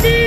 You.